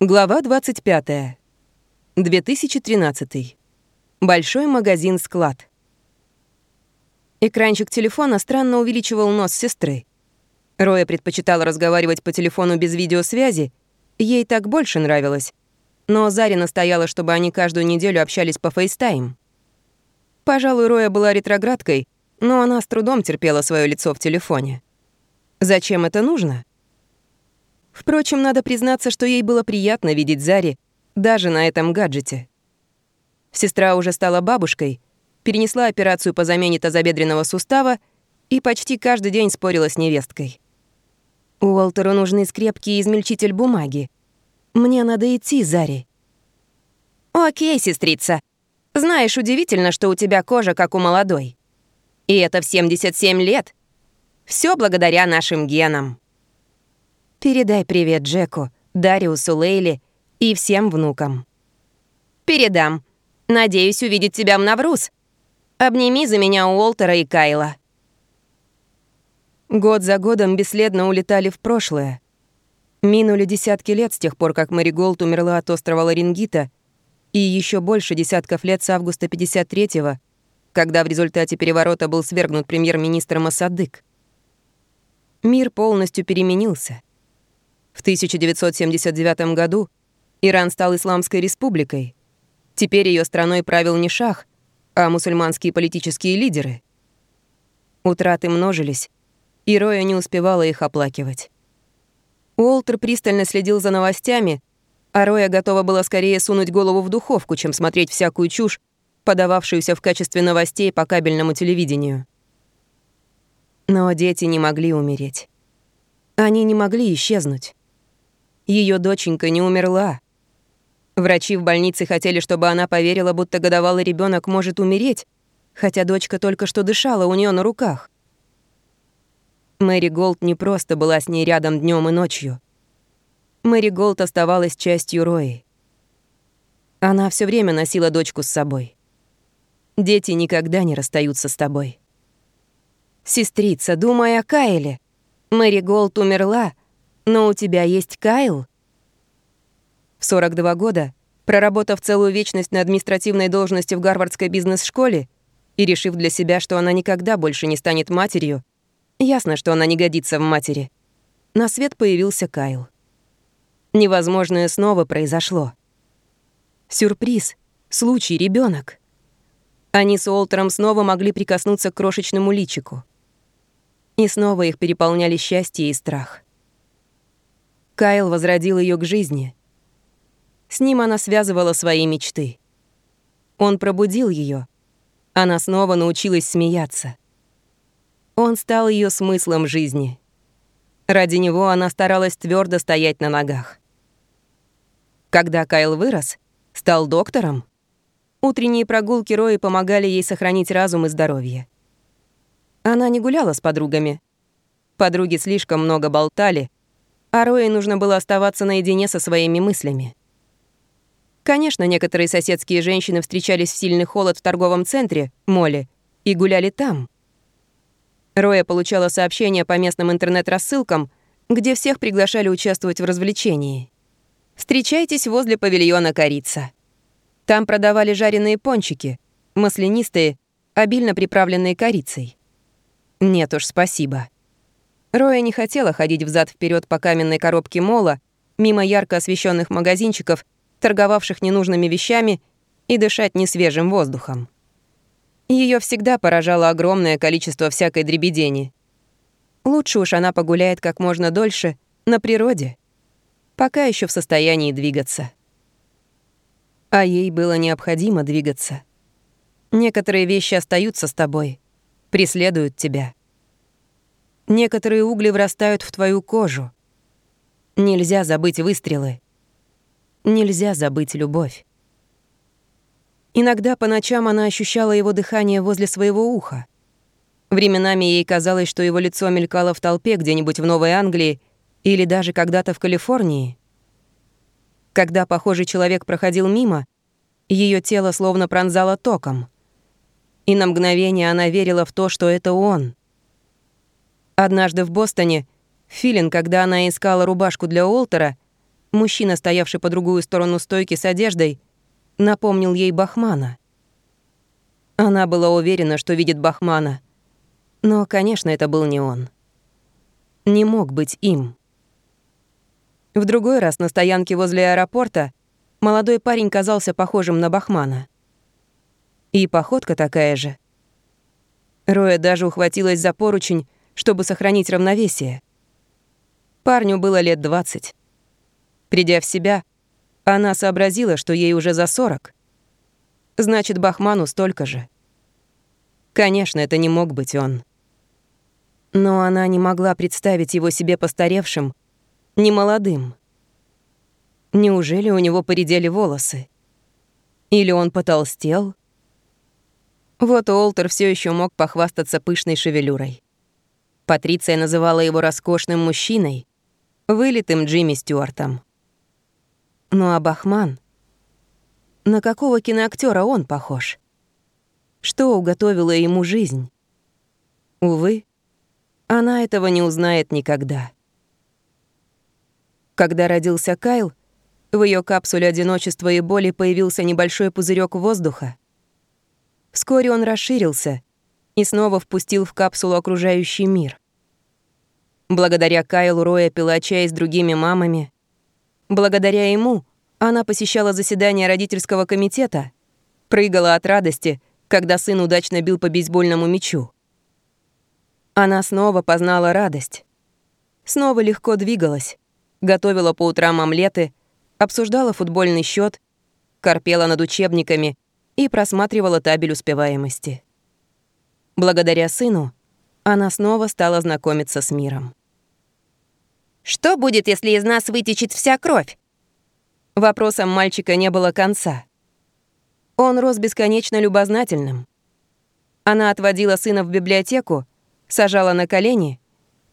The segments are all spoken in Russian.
Глава 25. 2013. Большой магазин-склад. Экранчик телефона странно увеличивал нос сестры. Роя предпочитала разговаривать по телефону без видеосвязи, ей так больше нравилось. Но Заре настояла, чтобы они каждую неделю общались по FaceTime. Пожалуй, Роя была ретроградкой, но она с трудом терпела свое лицо в телефоне. Зачем это нужно? Впрочем, надо признаться, что ей было приятно видеть Зари даже на этом гаджете. Сестра уже стала бабушкой, перенесла операцию по замене тазобедренного сустава и почти каждый день спорила с невесткой. «Уолтеру нужны скрепки и измельчитель бумаги. Мне надо идти, Зари». «Окей, сестрица. Знаешь, удивительно, что у тебя кожа как у молодой. И это в 77 лет. Все благодаря нашим генам». Передай привет Джеку, Дариусу, Лейли и всем внукам. Передам. Надеюсь увидеть тебя в Навруз. Обними за меня Уолтера и Кайла. Год за годом бесследно улетали в прошлое. Минули десятки лет с тех пор, как Мэри Голд умерла от острова Ларингита, и еще больше десятков лет с августа 53-го, когда в результате переворота был свергнут премьер-министр Масадык. Мир полностью переменился. В 1979 году Иран стал исламской республикой. Теперь ее страной правил не шах, а мусульманские политические лидеры. Утраты множились, и Роя не успевала их оплакивать. Уолтер пристально следил за новостями, а Роя готова была скорее сунуть голову в духовку, чем смотреть всякую чушь, подававшуюся в качестве новостей по кабельному телевидению. Но дети не могли умереть. Они не могли исчезнуть. Ее доченька не умерла. Врачи в больнице хотели, чтобы она поверила, будто годовалый ребенок может умереть, хотя дочка только что дышала у нее на руках. Мэри Голд не просто была с ней рядом днем и ночью. Мэри Голд оставалась частью Рои. Она все время носила дочку с собой. Дети никогда не расстаются с тобой. Сестрица, думай о Кайле. Мэри Голд умерла, но у тебя есть Кайл. В 42 года, проработав целую вечность на административной должности в Гарвардской бизнес-школе и решив для себя, что она никогда больше не станет матерью, ясно, что она не годится в матери, на свет появился Кайл. Невозможное снова произошло. Сюрприз, случай, ребенок. Они с Уолтером снова могли прикоснуться к крошечному личику. И снова их переполняли счастье и страх. Кайл возродил ее к жизни. С ним она связывала свои мечты. Он пробудил ее. Она снова научилась смеяться. Он стал ее смыслом жизни. Ради него она старалась твердо стоять на ногах. Когда Кайл вырос, стал доктором, утренние прогулки Рои помогали ей сохранить разум и здоровье. Она не гуляла с подругами. Подруги слишком много болтали — а Рое нужно было оставаться наедине со своими мыслями. Конечно, некоторые соседские женщины встречались в сильный холод в торговом центре, моле, и гуляли там. Роя получала сообщения по местным интернет-рассылкам, где всех приглашали участвовать в развлечении. «Встречайтесь возле павильона «Корица». Там продавали жареные пончики, маслянистые, обильно приправленные корицей. Нет уж, спасибо. Роя не хотела ходить взад вперед по каменной коробке мола, мимо ярко освещенных магазинчиков, торговавших ненужными вещами, и дышать несвежим воздухом. Ее всегда поражало огромное количество всякой дребедени. Лучше уж она погуляет как можно дольше на природе, пока еще в состоянии двигаться. А ей было необходимо двигаться. Некоторые вещи остаются с тобой, преследуют тебя. Некоторые угли врастают в твою кожу. Нельзя забыть выстрелы. Нельзя забыть любовь. Иногда по ночам она ощущала его дыхание возле своего уха. Временами ей казалось, что его лицо мелькало в толпе где-нибудь в Новой Англии или даже когда-то в Калифорнии. Когда похожий человек проходил мимо, ее тело словно пронзало током. И на мгновение она верила в то, что это он. Однажды в Бостоне Филин, когда она искала рубашку для Уолтера, Мужчина, стоявший по другую сторону стойки с одеждой, напомнил ей Бахмана. Она была уверена, что видит Бахмана. Но, конечно, это был не он. Не мог быть им. В другой раз на стоянке возле аэропорта молодой парень казался похожим на Бахмана. И походка такая же. Роя даже ухватилась за поручень, чтобы сохранить равновесие. Парню было лет двадцать. Придя в себя, она сообразила, что ей уже за 40. Значит, Бахману столько же. Конечно, это не мог быть он. Но она не могла представить его себе постаревшим, не молодым. Неужели у него поредели волосы? Или он потолстел? Вот Уолтер все еще мог похвастаться пышной шевелюрой. Патриция называла его роскошным мужчиной, вылитым Джимми Стюартом. Ну а Бахман? На какого киноактера он похож? Что уготовила ему жизнь? Увы, она этого не узнает никогда. Когда родился Кайл, в ее капсуле одиночества и боли появился небольшой пузырек воздуха. Вскоре он расширился и снова впустил в капсулу окружающий мир. Благодаря Кайлу Роя пила чай с другими мамами, Благодаря ему она посещала заседания родительского комитета, прыгала от радости, когда сын удачно бил по бейсбольному мячу. Она снова познала радость. Снова легко двигалась, готовила по утрам омлеты, обсуждала футбольный счет, корпела над учебниками и просматривала табель успеваемости. Благодаря сыну она снова стала знакомиться с миром. Что будет, если из нас вытечет вся кровь? Вопросом мальчика не было конца. Он рос бесконечно любознательным. Она отводила сына в библиотеку, сажала на колени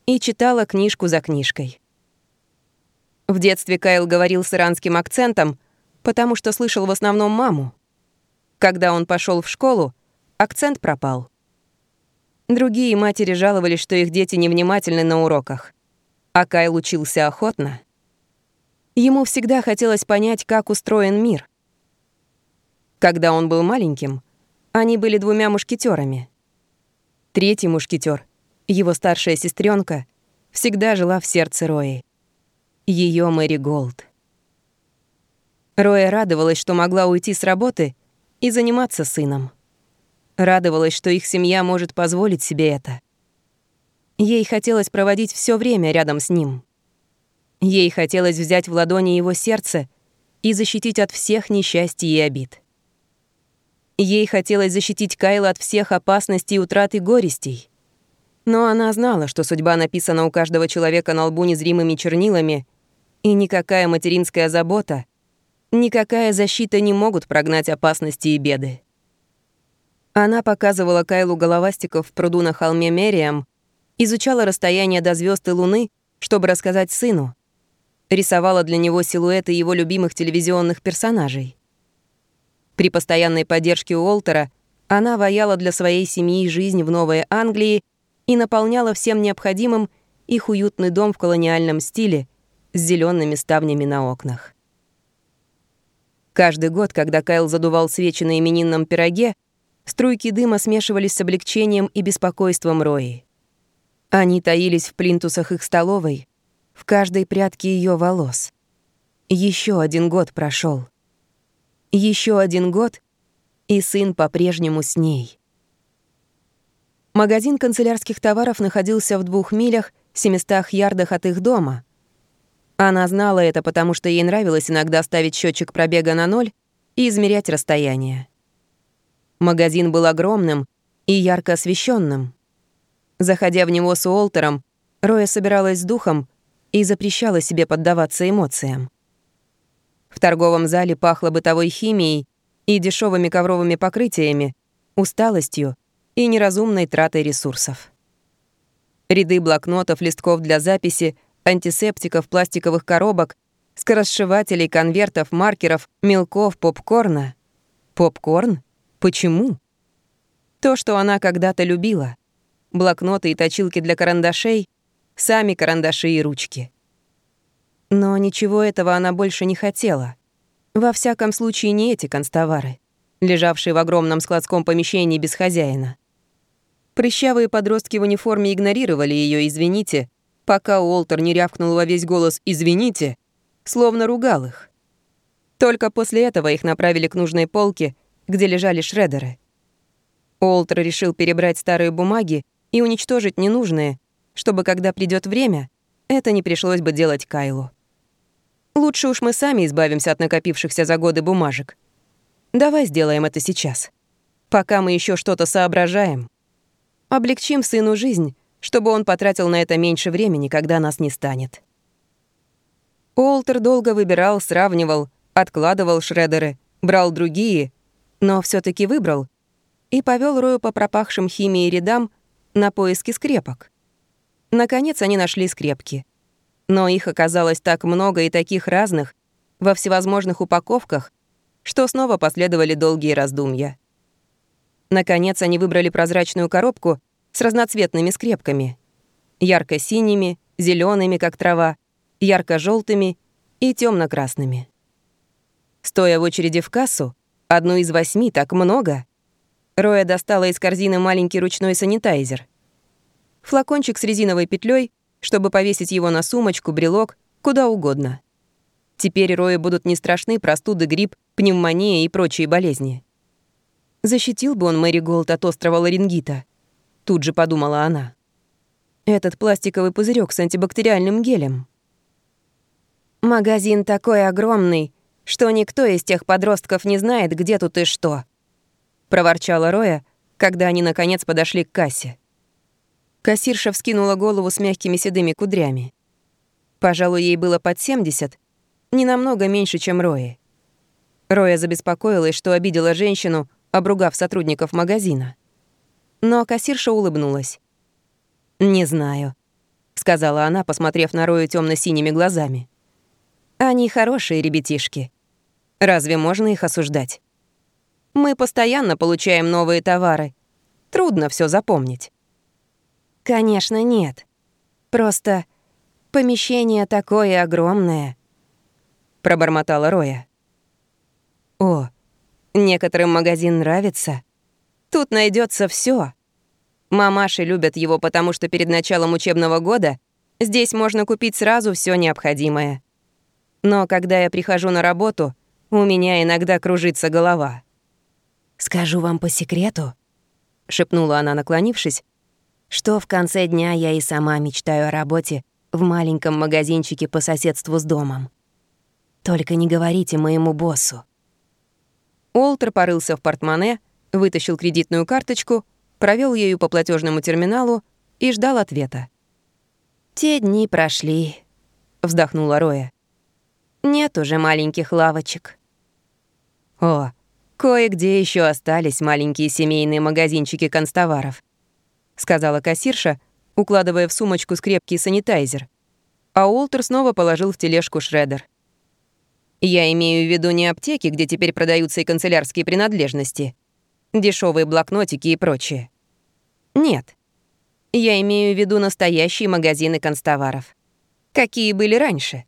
и читала книжку за книжкой. В детстве Кайл говорил с иранским акцентом, потому что слышал в основном маму. Когда он пошел в школу, акцент пропал. Другие матери жаловались, что их дети невнимательны на уроках а Кайл учился охотно. Ему всегда хотелось понять, как устроен мир. Когда он был маленьким, они были двумя мушкетерами. Третий мушкетер, его старшая сестренка, всегда жила в сердце Рои. Ее Мэри Голд. Роя радовалась, что могла уйти с работы и заниматься сыном. Радовалась, что их семья может позволить себе это. Ей хотелось проводить все время рядом с ним. Ей хотелось взять в ладони его сердце и защитить от всех несчастий и обид. Ей хотелось защитить Кайла от всех опасностей, утрат и горестей. Но она знала, что судьба написана у каждого человека на лбу незримыми чернилами, и никакая материнская забота, никакая защита не могут прогнать опасности и беды. Она показывала Кайлу головастиков в пруду на холме Мериам, изучала расстояние до звезд и Луны, чтобы рассказать сыну. Рисовала для него силуэты его любимых телевизионных персонажей. При постоянной поддержке Уолтера она ваяла для своей семьи жизнь в Новой Англии и наполняла всем необходимым их уютный дом в колониальном стиле с зелеными ставнями на окнах. Каждый год, когда Кайл задувал свечи на именинном пироге, струйки дыма смешивались с облегчением и беспокойством Рои. Они таились в плинтусах их столовой, в каждой прядке ее волос. Еще один год прошел. Еще один год, и сын по-прежнему с ней. Магазин канцелярских товаров находился в двух милях, семистах ярдах от их дома. Она знала это, потому что ей нравилось иногда ставить счетчик пробега на ноль и измерять расстояние. Магазин был огромным и ярко освещенным. Заходя в него с Уолтером, Роя собиралась с духом и запрещала себе поддаваться эмоциям. В торговом зале пахло бытовой химией и дешевыми ковровыми покрытиями, усталостью и неразумной тратой ресурсов. Ряды блокнотов, листков для записи, антисептиков, пластиковых коробок, скоросшивателей, конвертов, маркеров, мелков, попкорна. Попкорн? Почему? То, что она когда-то любила — блокноты и точилки для карандашей, сами карандаши и ручки. Но ничего этого она больше не хотела. Во всяком случае, не эти констовары, лежавшие в огромном складском помещении без хозяина. Прыщавые подростки в униформе игнорировали ее «извините», пока Уолтер не рявкнул во весь голос «извините», словно ругал их. Только после этого их направили к нужной полке, где лежали шредеры. Уолтер решил перебрать старые бумаги и уничтожить ненужные, чтобы, когда придет время, это не пришлось бы делать Кайлу. Лучше уж мы сами избавимся от накопившихся за годы бумажек. Давай сделаем это сейчас. Пока мы еще что-то соображаем. Облегчим сыну жизнь, чтобы он потратил на это меньше времени, когда нас не станет. Уолтер долго выбирал, сравнивал, откладывал шредеры, брал другие, но все таки выбрал и повел Рою по пропахшим химией рядам на поиски скрепок. Наконец они нашли скрепки. Но их оказалось так много и таких разных, во всевозможных упаковках, что снова последовали долгие раздумья. Наконец они выбрали прозрачную коробку с разноцветными скрепками. Ярко-синими, зелеными, как трава, ярко желтыми и темно красными Стоя в очереди в кассу, одну из восьми, так много, Роя достала из корзины маленький ручной санитайзер. Флакончик с резиновой петлей, чтобы повесить его на сумочку, брелок, куда угодно. Теперь Рое будут не страшны простуды, грипп, пневмония и прочие болезни. Защитил бы он Мэри Голд от острого ларингита. Тут же подумала она. Этот пластиковый пузырек с антибактериальным гелем. «Магазин такой огромный, что никто из тех подростков не знает, где тут и что», — проворчала Роя, когда они наконец подошли к кассе. Кассирша вскинула голову с мягкими седыми кудрями. Пожалуй, ей было под 70, не намного меньше, чем Рои. Роя забеспокоилась, что обидела женщину, обругав сотрудников магазина. Но кассирша улыбнулась. «Не знаю», — сказала она, посмотрев на Рою темно синими глазами. «Они хорошие ребятишки. Разве можно их осуждать? Мы постоянно получаем новые товары. Трудно все запомнить. Конечно, нет. Просто помещение такое огромное. Пробормотала Роя. О, некоторым магазин нравится. Тут найдется все. Мамаши любят его, потому что перед началом учебного года здесь можно купить сразу все необходимое. Но когда я прихожу на работу — у меня иногда кружится голова. «Скажу вам по секрету», — шепнула она, наклонившись, «что в конце дня я и сама мечтаю о работе в маленьком магазинчике по соседству с домом. Только не говорите моему боссу». Уолтер порылся в портмоне, вытащил кредитную карточку, провел ею по платежному терминалу и ждал ответа. «Те дни прошли», — вздохнула Роя. «Нет уже маленьких лавочек». О, кое-где еще остались маленькие семейные магазинчики констоваров, сказала кассирша, укладывая в сумочку скрепкий санитайзер. А Уолтер снова положил в тележку шредер. Я имею в виду не аптеки, где теперь продаются и канцелярские принадлежности, дешевые блокнотики и прочее. Нет. Я имею в виду настоящие магазины констоваров. Какие были раньше.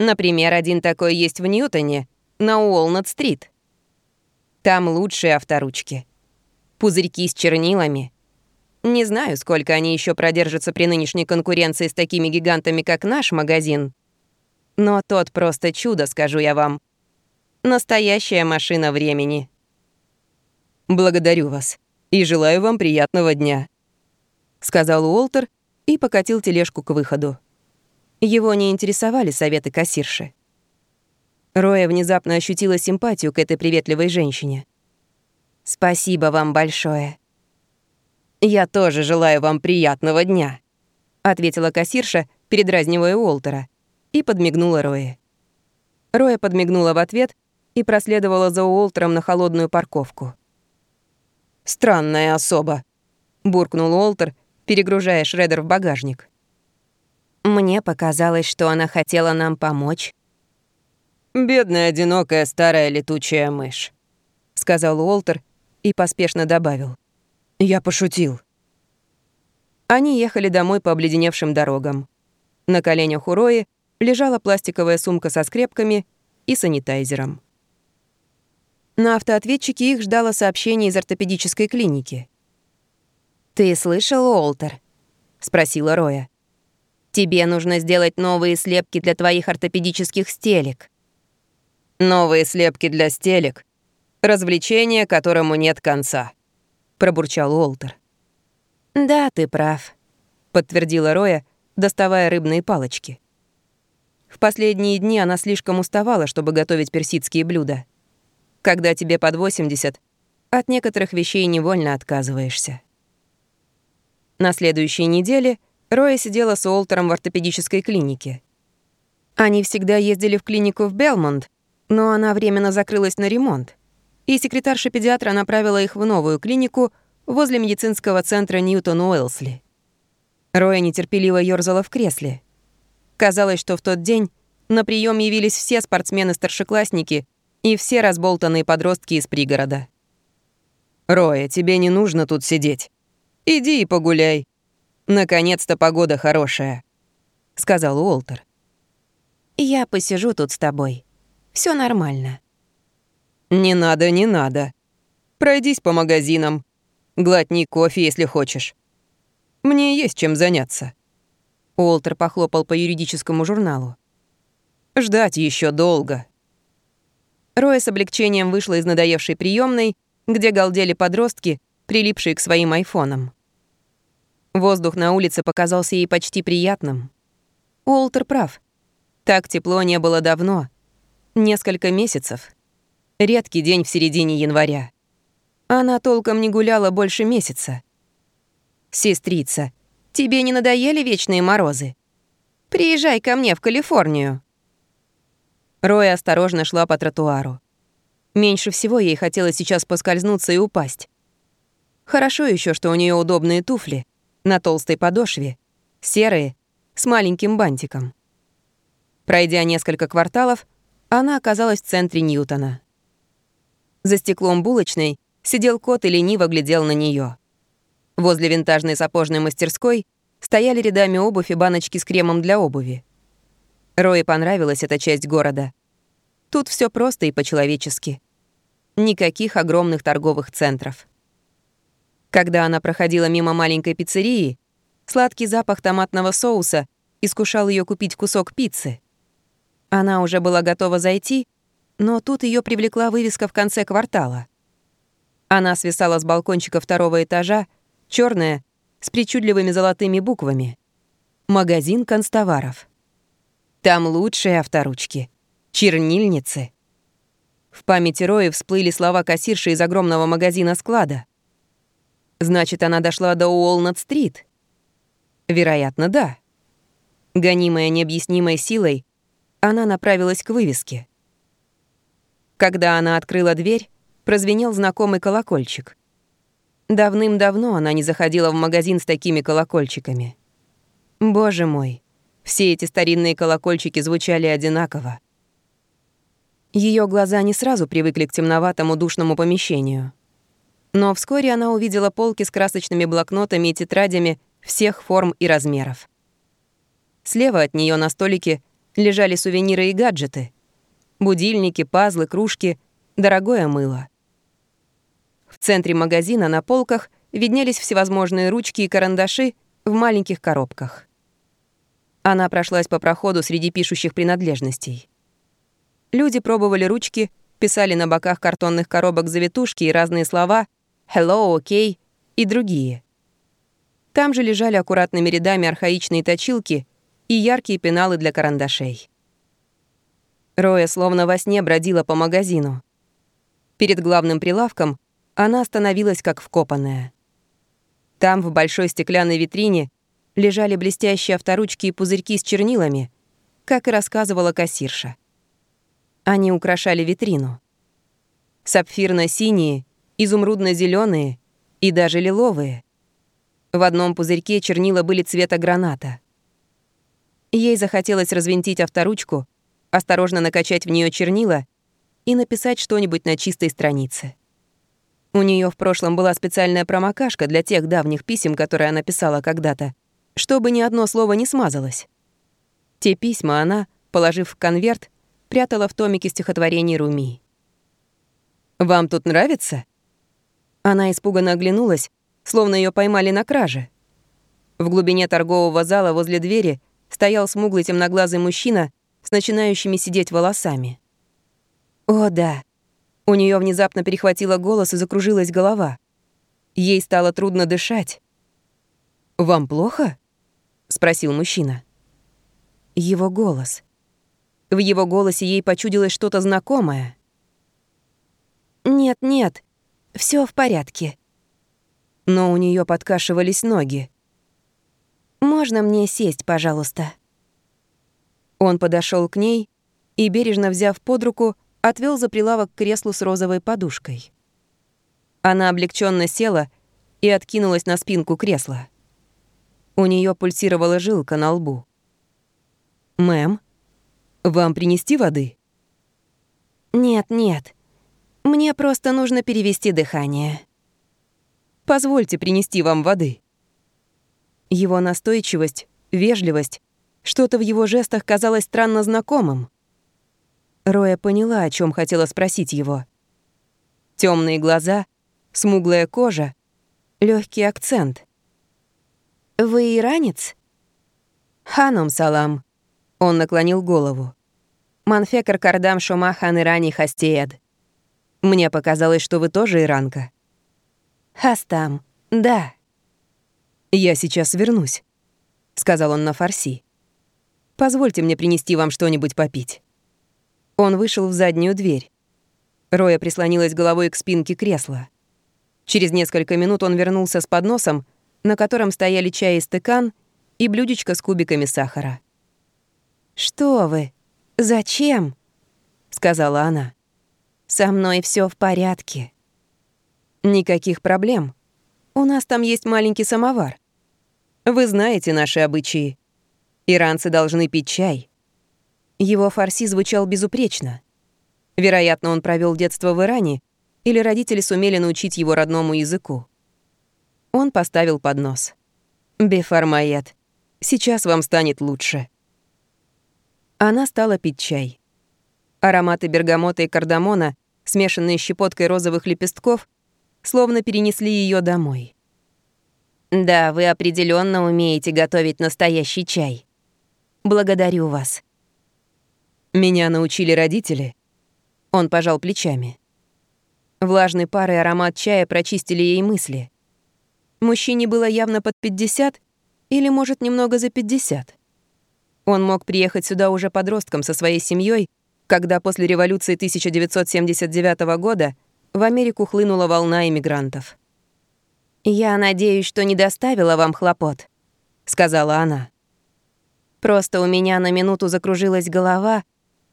Например, один такой есть в Ньютоне, на Уолнат-стрит. Там лучшие авторучки. Пузырьки с чернилами. Не знаю, сколько они еще продержатся при нынешней конкуренции с такими гигантами, как наш магазин. Но тот просто чудо, скажу я вам. Настоящая машина времени. Благодарю вас и желаю вам приятного дня, сказал Уолтер и покатил тележку к выходу. Его не интересовали советы кассирши. Роя внезапно ощутила симпатию к этой приветливой женщине. «Спасибо вам большое». «Я тоже желаю вам приятного дня», — ответила кассирша, передразнивая Уолтера, и подмигнула Рое. Роя подмигнула в ответ и проследовала за Уолтером на холодную парковку. «Странная особа», — буркнул Уолтер, перегружая шредер в багажник. «Мне показалось, что она хотела нам помочь», «Бедная, одинокая старая летучая мышь», — сказал Уолтер и поспешно добавил. «Я пошутил». Они ехали домой по обледеневшим дорогам. На коленях у Рои лежала пластиковая сумка со скрепками и санитайзером. На автоответчике их ждало сообщение из ортопедической клиники. «Ты слышал, Уолтер?» — спросила Роя. «Тебе нужно сделать новые слепки для твоих ортопедических стелек». «Новые слепки для стелек — развлечение, которому нет конца», — пробурчал Уолтер. «Да, ты прав», — подтвердила Роя, доставая рыбные палочки. В последние дни она слишком уставала, чтобы готовить персидские блюда. Когда тебе под 80, от некоторых вещей невольно отказываешься. На следующей неделе Роя сидела с Уолтером в ортопедической клинике. Они всегда ездили в клинику в Белмонд, но она временно закрылась на ремонт, и секретарша педиатра направила их в новую клинику возле медицинского центра Ньютон-Уэлсли. Роя нетерпеливо ёрзала в кресле. Казалось, что в тот день на прием явились все спортсмены-старшеклассники и все разболтанные подростки из пригорода. «Роя, тебе не нужно тут сидеть. Иди и погуляй. Наконец-то погода хорошая», — сказал Уолтер. «Я посижу тут с тобой. Все нормально». «Не надо, не надо. Пройдись по магазинам. Глотни кофе, если хочешь. Мне есть чем заняться». Уолтер похлопал по юридическому журналу. «Ждать еще долго». Роя с облегчением вышла из надоевшей приемной, где галдели подростки, прилипшие к своим айфонам. Воздух на улице показался ей почти приятным. Уолтер прав. Так тепло не было давно. Несколько месяцев. Редкий день в середине января. Она толком не гуляла больше месяца. «Сестрица, Тебе не надоели вечные морозы? Приезжай ко мне в Калифорнию». Роя осторожно шла по тротуару. Меньше всего ей хотелось сейчас поскользнуться и упасть. Хорошо еще, что у нее удобные туфли на толстой подошве, серые, с маленьким бантиком. Пройдя несколько кварталов, она оказалась в центре Ньютона. За стеклом булочной сидел кот и лениво глядел на нее. Возле винтажной сапожной мастерской стояли рядами обувь и баночки с кремом для обуви. Рое понравилась эта часть города. Тут все просто и по-человечески. Никаких огромных торговых центров. Когда она проходила мимо маленькой пиццерии, сладкий запах томатного соуса искушал ее купить кусок пиццы. Она уже была готова зайти, но тут ее привлекла вывеска в конце квартала. Она свисала с балкончика второго этажа, черная, с причудливыми золотыми буквами. Магазин констоваров. Там лучшие авторучки, чернильницы. В памяти Рои всплыли слова кассирши из огромного магазина-склада. Значит, она дошла до Уолнат-стрит? Вероятно, да. Гонимая необъяснимой силой, она направилась к вывеске. Когда она открыла дверь, прозвенел знакомый колокольчик. Давным-давно она не заходила в магазин с такими колокольчиками. Боже мой, все эти старинные колокольчики звучали одинаково. Ее глаза не сразу привыкли к темноватому душному помещению. Но вскоре она увидела полки с красочными блокнотами и тетрадями всех форм и размеров. Слева от нее на столике лежали сувениры и гаджеты. Будильники, пазлы, кружки, дорогое мыло. В центре магазина на полках виднелись всевозможные ручки и карандаши в маленьких коробках. Она прошлась по проходу среди пишущих принадлежностей. Люди пробовали ручки, писали на боках картонных коробок завитушки и разные слова «hello», «ok» и другие. Там же лежали аккуратными рядами архаичные точилки и яркие пеналы для карандашей. Роя словно во сне бродила по магазину. Перед главным прилавком она остановилась как вкопанная. Там, в большой стеклянной витрине, лежали блестящие авторучки и пузырьки с чернилами, как и рассказывала кассирша. Они украшали витрину. Сапфирно-синие, изумрудно зеленые и даже лиловые. В одном пузырьке чернила были цвета граната. Ей захотелось развинтить авторучку, осторожно накачать в нее чернила и написать что-нибудь на чистой странице. У нее в прошлом была специальная промокашка для тех давних писем, которые она писала когда-то, чтобы ни одно слово не смазалось. Те письма она, положив в конверт, прятала в томике стихотворений Руми. «Вам тут нравится?» Она испуганно оглянулась, словно ее поймали на краже. В глубине торгового зала возле двери стоял смуглый темноглазый мужчина с начинающими сидеть волосами. О, да. У нее внезапно перехватило голос и закружилась голова. Ей стало трудно дышать. «Вам плохо?» — спросил мужчина. Его голос. В его голосе ей почудилось что-то знакомое. «Нет-нет, все в порядке». Но у нее подкашивались ноги. «Можно мне сесть, пожалуйста?» Он подошел к ней и, бережно взяв под руку, отвел за прилавок к креслу с розовой подушкой. Она облегченно села и откинулась на спинку кресла. У нее пульсировала жилка на лбу. «Мэм, вам принести воды?» «Нет, нет. Мне просто нужно перевести дыхание». «Позвольте принести вам воды». Его настойчивость, вежливость, что-то в его жестах казалось странно знакомым. Роя поняла, о чем хотела спросить его. Темные глаза, смуглая кожа, легкий акцент. «Вы иранец?» «Ханом салам», — он наклонил голову. «Манфекар кардам шумахан ирани хастеяд». «Мне показалось, что вы тоже иранка». «Хастам, да». «Я сейчас вернусь», — сказал он на фарси. «Позвольте мне принести вам что-нибудь попить». Он вышел в заднюю дверь. Роя прислонилась головой к спинке кресла. Через несколько минут он вернулся с подносом, на котором стояли чай и стакан и блюдечко с кубиками сахара. «Что вы? Зачем?» — сказала она. «Со мной все в порядке». «Никаких проблем. У нас там есть маленький самовар. Вы знаете наши обычаи. Иранцы должны пить чай. Его фарси звучал безупречно. Вероятно, он провел детство в Иране, или родители сумели научить его родному языку. Он поставил поднос. «Бефармает, сейчас вам станет лучше». Она стала пить чай. Ароматы бергамота и кардамона, смешанные с щепоткой розовых лепестков, словно перенесли ее домой. Да, вы определенно умеете готовить настоящий чай. Благодарю вас. Меня научили родители. Он пожал плечами. Влажный пар и аромат чая прочистили ей мысли. Мужчине было явно под 50 или, может, немного за 50. Он мог приехать сюда уже подростком со своей семьей, когда после революции 1979 года в Америку хлынула волна иммигрантов. «Я надеюсь, что не доставила вам хлопот», — сказала она. «Просто у меня на минуту закружилась голова,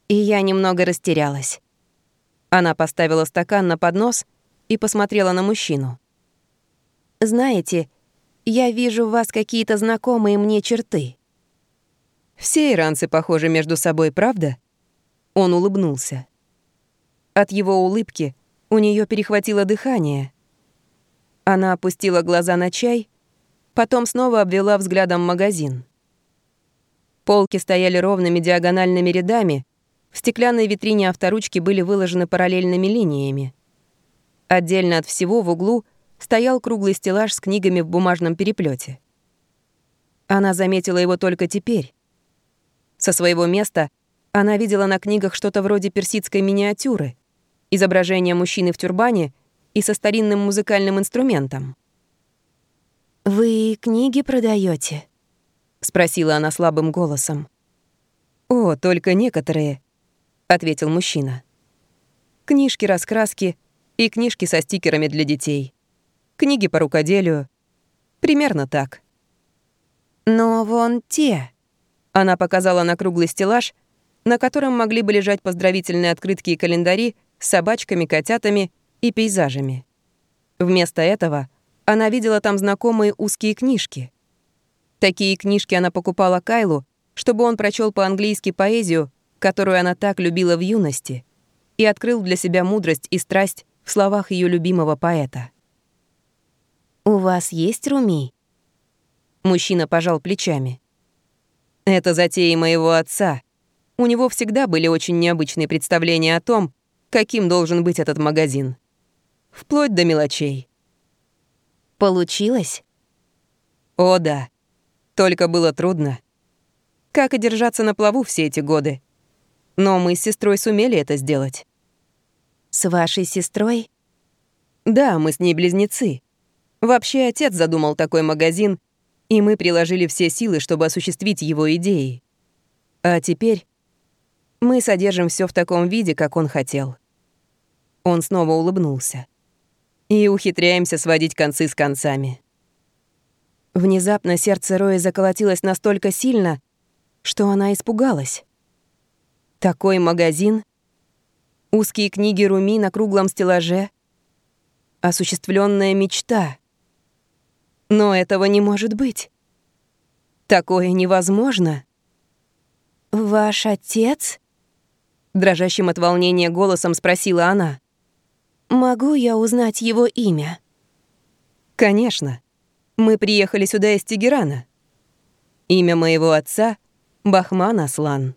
и я немного растерялась». Она поставила стакан на поднос и посмотрела на мужчину. «Знаете, я вижу в вас какие-то знакомые мне черты». «Все иранцы похожи между собой, правда?» Он улыбнулся. От его улыбки у нее перехватило дыхание — она опустила глаза на чай, потом снова обвела взглядом магазин. Полки стояли ровными диагональными рядами, в стеклянной витрине авторучки были выложены параллельными линиями. Отдельно от всего в углу стоял круглый стеллаж с книгами в бумажном переплете. Она заметила его только теперь. Со своего места она видела на книгах что-то вроде персидской миниатюры, изображение мужчины в тюрбане и со старинным музыкальным инструментом. «Вы книги продаете? спросила она слабым голосом. «О, только некоторые», — ответил мужчина. «Книжки-раскраски и книжки со стикерами для детей. Книги по рукоделию. Примерно так». «Но вон те», — она показала на круглый стеллаж, на котором могли бы лежать поздравительные открытки и календари с собачками, котятами и пейзажами. Вместо этого она видела там знакомые узкие книжки. Такие книжки она покупала Кайлу, чтобы он прочел по-английски поэзию, которую она так любила в юности, и открыл для себя мудрость и страсть в словах ее любимого поэта. «У вас есть руми?» Мужчина пожал плечами. «Это затеи моего отца. у него всегда были очень необычные представления о том, каким должен быть этот магазин. Вплоть до мелочей. Получилось? О, да. Только было трудно. Как и держаться на плаву все эти годы. Но мы с сестрой сумели это сделать. С вашей сестрой? Да, мы с ней близнецы. Вообще отец задумал такой магазин, и мы приложили все силы, чтобы осуществить его идеи. А теперь мы содержим все в таком виде, как он хотел. Он снова улыбнулся. И ухитряемся сводить концы с концами. Внезапно сердце Рои заколотилось настолько сильно, что она испугалась. Такой магазин, узкие книги Руми на круглом стеллаже, осуществленная мечта. Но этого не может быть. Такое невозможно. «Ваш отец?» Дрожащим от волнения голосом спросила она. «Могу я узнать его имя?» «Конечно. Мы приехали сюда из Тегерана. Имя моего отца — Бахман Аслан».